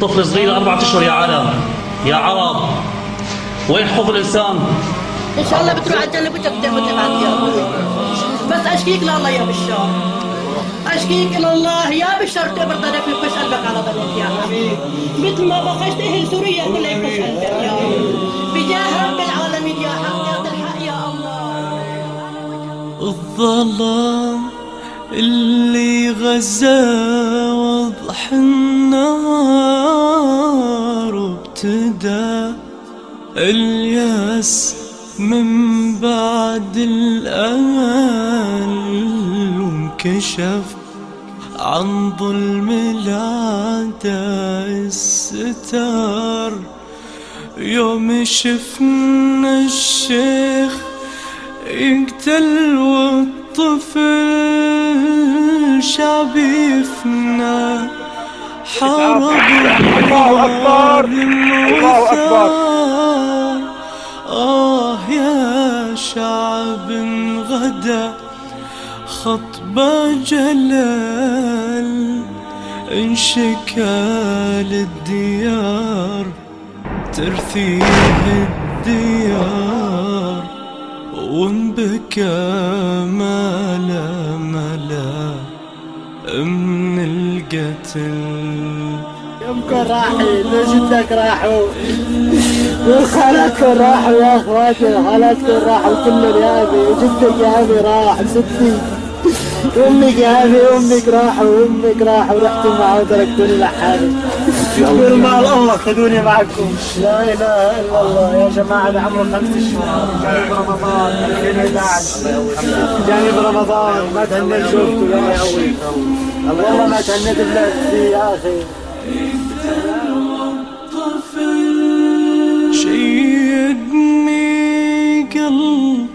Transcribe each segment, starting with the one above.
طفل صغير أربعة أشهر يا عالم يا عرب. وين حقوق الإنسان؟ إن شاء الله بتروح على بدك تموت بعد يا بس أشكيك لله يا بشار. أشكيك لله يا بشار تبر ضلك يفش قلبك على ضلك يا حبيبي مثل ما بخشت أهل سوريا كلها يفش قلبك يا رب بجاه رب العالمين يا حق يا الحق يا الله. الظلام اللي غزا وضح النار وابتدى اليأس من بعد الأمل وانكشف عن ظلم العدا الستار. يوم شفنا الشيخ يقتل والطفل شعب يفنى حارب الله أكبر. الله أكبر. آه يا شعب غدا خطبة جلال انشكى للديار ترثيه الديار. وانبكى ملا ملا من القتل. يمكن راحي جدك راحوا. وخالاتكم راحوا يا أخواتي خالاتكم راحوا كل يابي وجدك يابي راح ستي. أمك يابي أمك راحوا وامك راحوا رحتوا معه وتركتوني لحالي. قول مال الله خذوني معكم. لا إله إلا الله يا جماعة ده عمره خمس شهور. جاني برمضان 2011 جاني برمضان ما تهنيت شوفته يا قوي والله ما تهنيت بلاد فيه يا أخي. شيدني قلب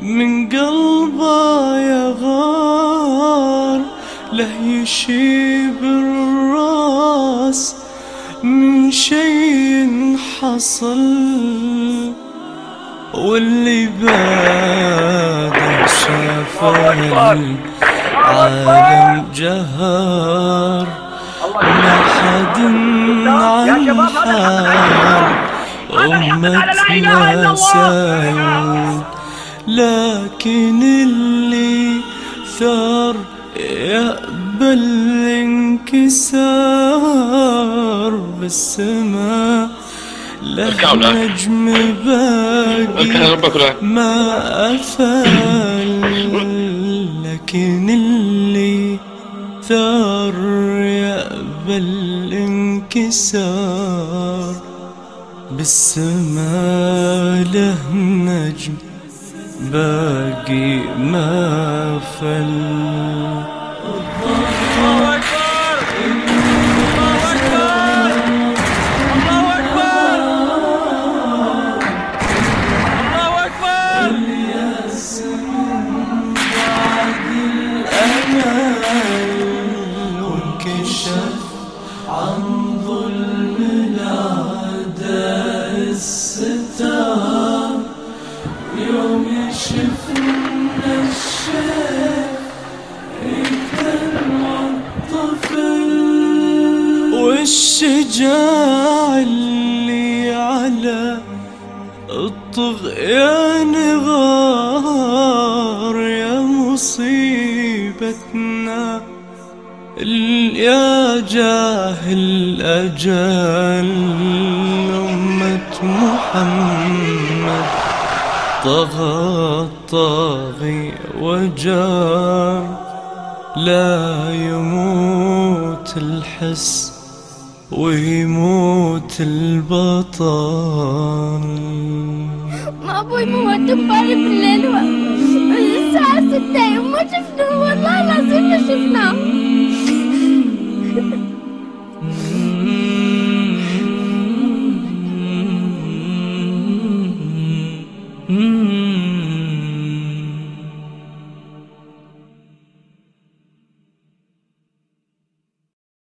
من قلبه يا غار له يشيب الراس من شي حصل واللي بعده شافه العالم جهار. ما حد عن حال أمتنا سايد لكن اللي ثار يقبل الانكسار بالسماء له نجم باقي ما أفل لكن اللي ثار يقبل الانكسار بالسماء له نجم باقي ما فل الأمل وانكشف عن ظلم الأعداء الستار والشجاع اللي على الطغيان غار يا مصيبتنا. يا جاهل أجل أمة محمد. طغى الطاغي وجار لا يموت الحس. ويموت البطل. ما أبوي موت امبارح بالليل الساعة ستة يوم ما شفناه والله العظيم